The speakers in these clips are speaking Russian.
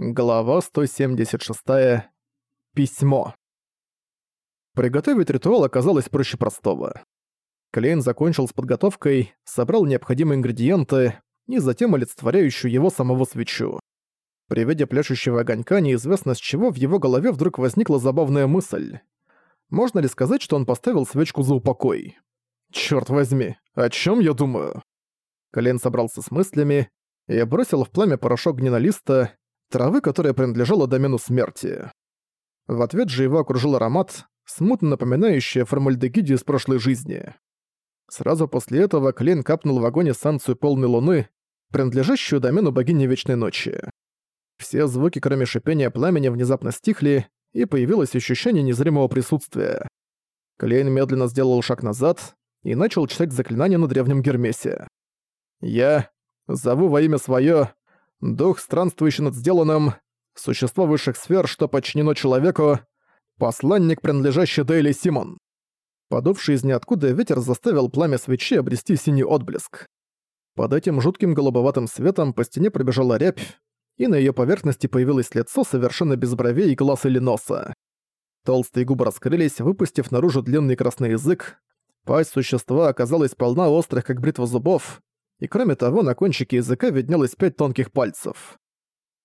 Глава 176. Письмо. Приготовить ритуал оказалось проще простого. Клейн закончил с подготовкой, собрал необходимые ингредиенты и затем олицетворяющую его самого свечу. При виде пляшущего огонька неизвестно с чего в его голове вдруг возникла забавная мысль. Можно ли сказать, что он поставил свечку за упокой? Чёрт возьми, о чём я думаю? Клейн собрался с мыслями и бросил в пламя порошок гнилолиста, травы, которая принадлежала домену смерти. В ответ же его окружил аромат, смутно напоминающий формальдегиде из прошлой жизни. Сразу после этого Клейн капнул в огонь эссенцию полной луны, принадлежащую домену богини Вечной Ночи. Все звуки, кроме шипения пламени, внезапно стихли, и появилось ощущение незримого присутствия. Клейн медленно сделал шаг назад и начал читать заклинание на древнем Гермесе. «Я зову во имя своё дух, странствующий над сделанным, существо высших сфер, что подчинено человеку, посланник, принадлежащий Дейли Симон. Подувший из ниоткуда ветер заставил пламя свечи обрести синий отблеск. Под этим жутким голубоватым светом по стене пробежала рябь, и на её поверхности появилось лицо совершенно без бровей, глаз или носа. Толстые губы раскрылись, выпустив наружу длинный красный язык. Пасть существа оказалась полна острых, как бритва зубов, и кроме того на кончике языка виднелось пять тонких пальцев.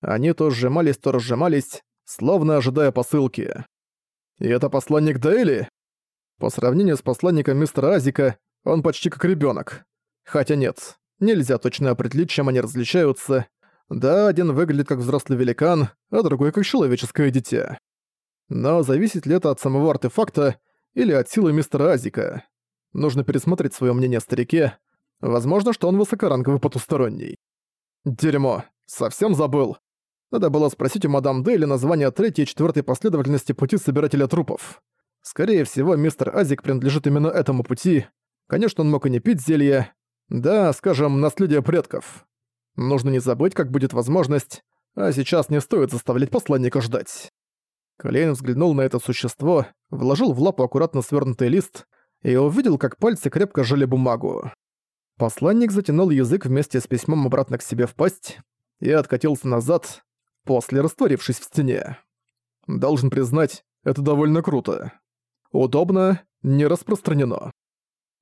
Они то сжимались, то разжимались, словно ожидая посылки. И это посланник Дейли? По сравнению с посланником мистера Азика, он почти как ребенок. Хотя нет, нельзя точно определить, чем они различаются. Да, один выглядит как взрослый великан, а другой как человеческое дитя. Но зависит ли это от самого артефакта или от силы мистера Азика? Нужно пересмотреть свое мнение о старике, Возможно, что он высокоранговый потусторонний. Дерьмо. Совсем забыл. Надо было спросить у мадам Дейли название третьей и четвертой последовательности пути собирателя трупов. Скорее всего, мистер Азик принадлежит именно этому пути. Конечно, он мог и не пить зелье. Да, скажем, наследие предков. Нужно не забыть, как будет возможность, а сейчас не стоит заставлять посланника ждать. Клейн взглянул на это существо, вложил в лапу аккуратно свернутый лист и увидел, как пальцы крепко жали бумагу. Посланник затянул язык вместе с письмом обратно к себе в пасть и откатился назад, после растворившись в стене. Должен признать, это довольно круто. Удобно, не распространено.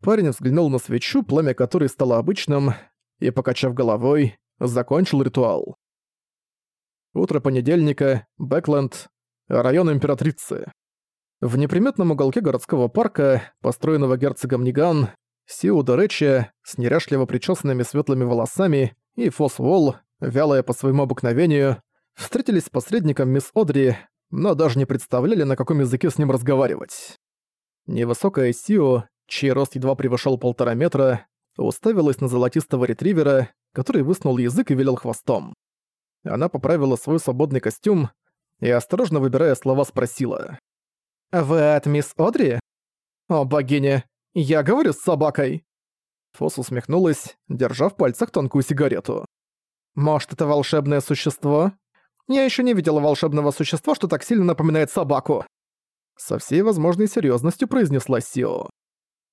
Парень взглянул на свечу, пламя которой стало обычным, и, покачав головой, закончил ритуал. Утро понедельника, Бэкленд, район Императрицы. В неприметном уголке городского парка, построенного герцогом Ниган, Сиу Доречия с неряшливо причесанными светлыми волосами и Фос Уолл, вялая по своему обыкновению, встретились с посредником мисс Одри, но даже не представляли, на каком языке с ним разговаривать. Невысокая Сио, чей рост едва превышал полтора метра, уставилась на золотистого ретривера, который высунул язык и велел хвостом. Она поправила свой свободный костюм и, осторожно выбирая слова, спросила. «Вы от мисс Одри?» «О, богиня, «Я говорю с собакой!» Фос усмехнулась, держа в пальцах тонкую сигарету. «Может, это волшебное существо? Я еще не видела волшебного существа, что так сильно напоминает собаку!» Со всей возможной серьезностью произнесла Сио.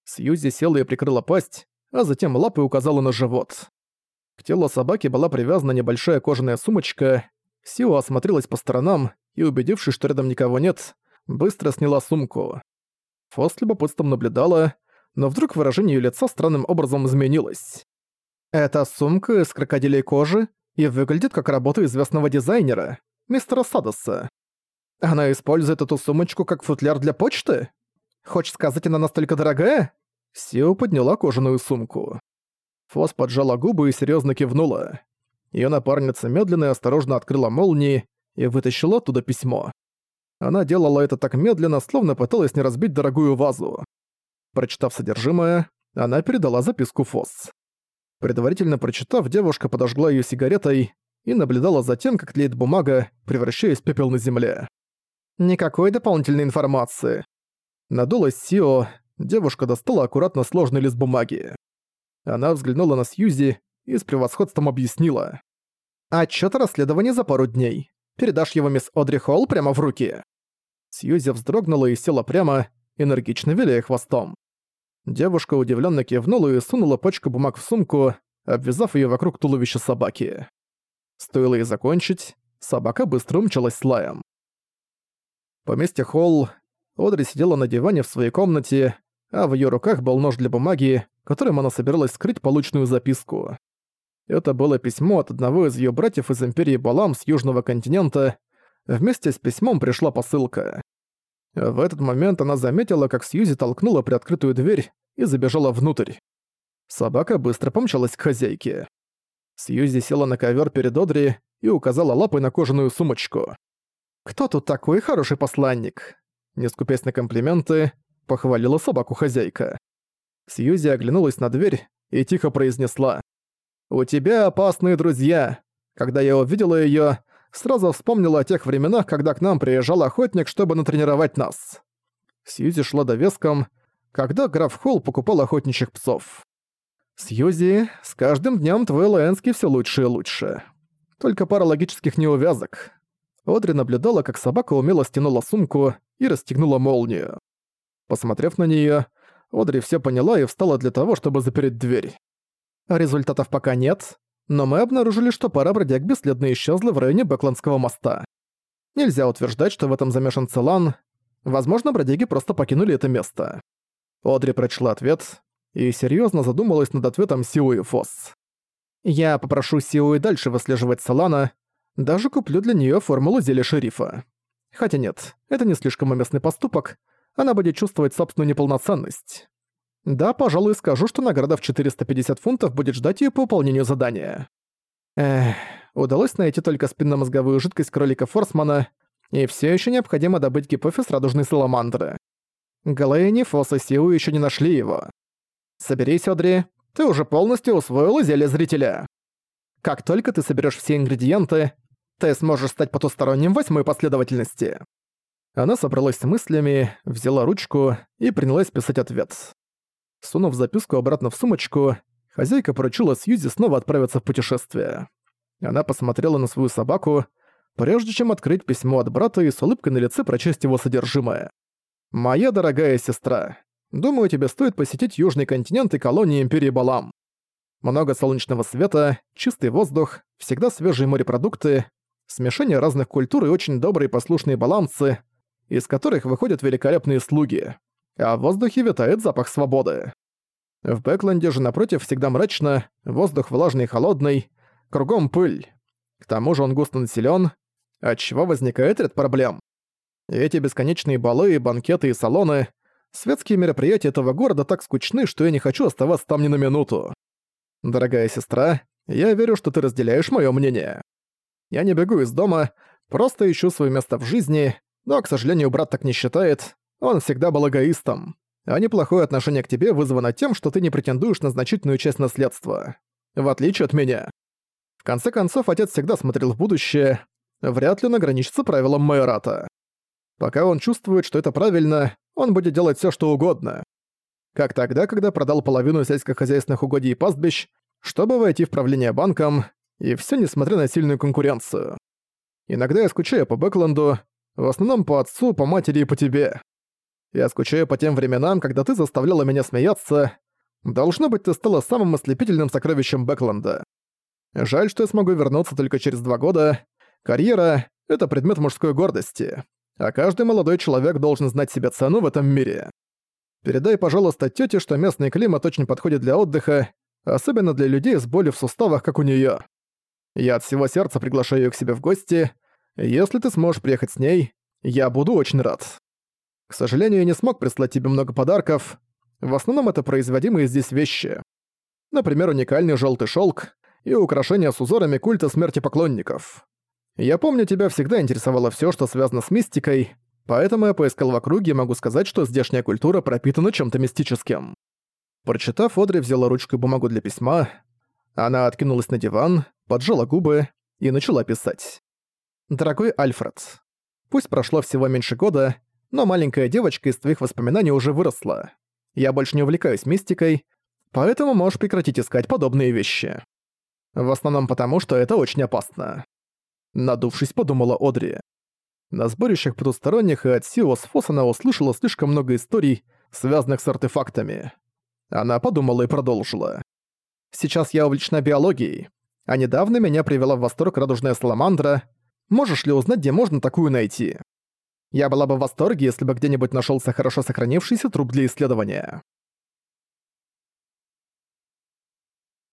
Сьюзи села и прикрыла пасть, а затем лапой указала на живот. К телу собаки была привязана небольшая кожаная сумочка. Сио осмотрелась по сторонам и, убедившись, что рядом никого нет, быстро сняла сумку. Фос любопытством наблюдала, но вдруг выражение её лица странным образом изменилось. «Это сумка из крокодилей кожи и выглядит как работа известного дизайнера, мистера Садоса. Она использует эту сумочку как футляр для почты? Хочешь сказать, она настолько дорогая?» Сио подняла кожаную сумку. Фос поджала губы и серьёзно кивнула. Её напарница медленно и осторожно открыла молнии и вытащила оттуда письмо. Она делала это так медленно, словно пыталась не разбить дорогую вазу. Прочитав содержимое, она передала записку Фосс. Предварительно прочитав, девушка подожгла ее сигаретой и наблюдала за тем, как тлеет бумага, превращаясь в пепел на земле. Никакой дополнительной информации. Надулась Сио, девушка достала аккуратно сложный лист бумаги. Она взглянула на Сьюзи и с превосходством объяснила. «Отчёт о расследовании за пару дней. Передашь его мисс Одри Холл прямо в руки». Сьюзи вздрогнула и села прямо, энергично виляя хвостом. Девушка удивленно кивнула и сунула пачку бумаг в сумку, обвязав ее вокруг туловища собаки. Стоило ей закончить, собака быстро умчалась с лаем. Поместье Холл. Одри сидела на диване в своей комнате, а в её руках был нож для бумаги, которым она собиралась скрыть полученную записку. Это было письмо от одного из её братьев из Империи Балам с Южного континента. Вместе с письмом пришла посылка. В этот момент она заметила, как Сьюзи толкнула приоткрытую дверь и забежала внутрь. Собака быстро помчалась к хозяйке. Сьюзи села на ковер перед Одри и указала лапой на кожаную сумочку. «Кто тут такой хороший посланник?» Не скупясь на комплименты, похвалила собаку хозяйка. Сьюзи оглянулась на дверь и тихо произнесла. «У тебя опасные друзья. Когда я увидела её, сразу вспомнила о тех временах, когда к нам приезжал охотник, чтобы натренировать нас». Сьюзи шла довеском, когда граф Холл покупал охотничьих псов. «Сьюзи, с каждым днём твой Лэнский всё лучше и лучше. Только пара логических неувязок». Одри наблюдала, как собака умело стянула сумку и расстегнула молнию. Посмотрев на неё, Одри всё поняла и встала для того, чтобы запереть дверь. Результатов пока нет, но мы обнаружили, что пара бродяг бесследно исчезла в районе Бэкландского моста. Нельзя утверждать, что в этом замешан Целан. Возможно, бродяги просто покинули это место. Одри прочла ответ, и серьезно задумалась над ответом Сиуи Фосс. «Я попрошу Сиуи дальше выслеживать Салана, даже куплю для нее формулу зелья шерифа. Хотя нет, это не слишком уместный поступок, она будет чувствовать собственную неполноценность. Да, пожалуй, скажу, что награда в 450 фунтов будет ждать ее по выполнению задания. Эх, удалось найти только спинномозговую жидкость кролика Форсмана, и все еще необходимо добыть гипофиз радужной саламандры. Галейни, Фосс и Сиу еще не нашли его. Соберись, Одри, ты уже полностью усвоила зелье зрителя. Как только ты соберешь все ингредиенты, ты сможешь стать потусторонним восьмой последовательности. Она собралась с мыслями, взяла ручку и принялась писать ответ. Сунув записку обратно в сумочку, хозяйка поручила Сьюзи снова отправиться в путешествие. Она посмотрела на свою собаку, прежде чем открыть письмо от брата и с улыбкой на лице прочесть его содержимое. «Моя дорогая сестра, Думаю, тебе стоит посетить южный континент и колонии Империи Балам. Много солнечного света, чистый воздух, всегда свежие морепродукты, смешение разных культур и очень добрые послушные баламцы, из которых выходят великолепные слуги. А в воздухе витает запах свободы. В Бэкленде же напротив всегда мрачно, воздух влажный и холодный, кругом пыль. К тому же он густо населен, отчего возникает ряд проблем. эти бесконечные балы, банкеты и салоны Светские мероприятия этого города так скучны, что я не хочу оставаться там ни на минуту. Дорогая сестра, я верю, что ты разделяешь моё мнение. Я не бегу из дома, просто ищу свое место в жизни, но, к сожалению, брат так не считает. Он всегда был эгоистом. А неплохое отношение к тебе вызвано тем, что ты не претендуешь на значительную часть наследства. В отличие от меня. В конце концов, отец всегда смотрел в будущее. Вряд ли он ограничится правилом майората. Пока он чувствует, что это правильно, он будет делать все, что угодно. Как тогда, когда продал половину сельскохозяйственных угодий и пастбищ, чтобы войти в правление банком, и все несмотря на сильную конкуренцию. Иногда я скучаю по Бэкленду, в основном по отцу, по матери и по тебе. Я скучаю по тем временам, когда ты заставляла меня смеяться. Должно быть, ты стала самым ослепительным сокровищем Бэкленда. Жаль, что я смогу вернуться только через два года. Карьера — это предмет мужской гордости а каждый молодой человек должен знать себе цену в этом мире. Передай, пожалуйста, тете, что местный климат очень подходит для отдыха, особенно для людей с болью в суставах, как у нее. Я от всего сердца приглашаю ее к себе в гости. Если ты сможешь приехать с ней, я буду очень рад. К сожалению, я не смог прислать тебе много подарков. В основном это производимые здесь вещи. Например, уникальный желтый шелк и украшения с узорами культа смерти поклонников. Я помню, тебя всегда интересовало все, что связано с мистикой, поэтому я поискал в округе и могу сказать, что здешняя культура пропитана чем-то мистическим. Прочитав, Одри взяла ручку и бумагу для письма. Она откинулась на диван, поджала губы и начала писать. «Дорогой Альфред, пусть прошло всего меньше года, но маленькая девочка из твоих воспоминаний уже выросла. Я больше не увлекаюсь мистикой, поэтому можешь прекратить искать подобные вещи. В основном потому, что это очень опасно. Надувшись, подумала Одри. На сборищах потусторонних и от Сиос Фос она услышала слишком много историй, связанных с артефактами. Она подумала и продолжила. «Сейчас я увлечена биологией, а недавно меня привела в восторг радужная саламандра. Можешь ли узнать, где можно такую найти? Я была бы в восторге, если бы где-нибудь нашелся хорошо сохранившийся труп для исследования.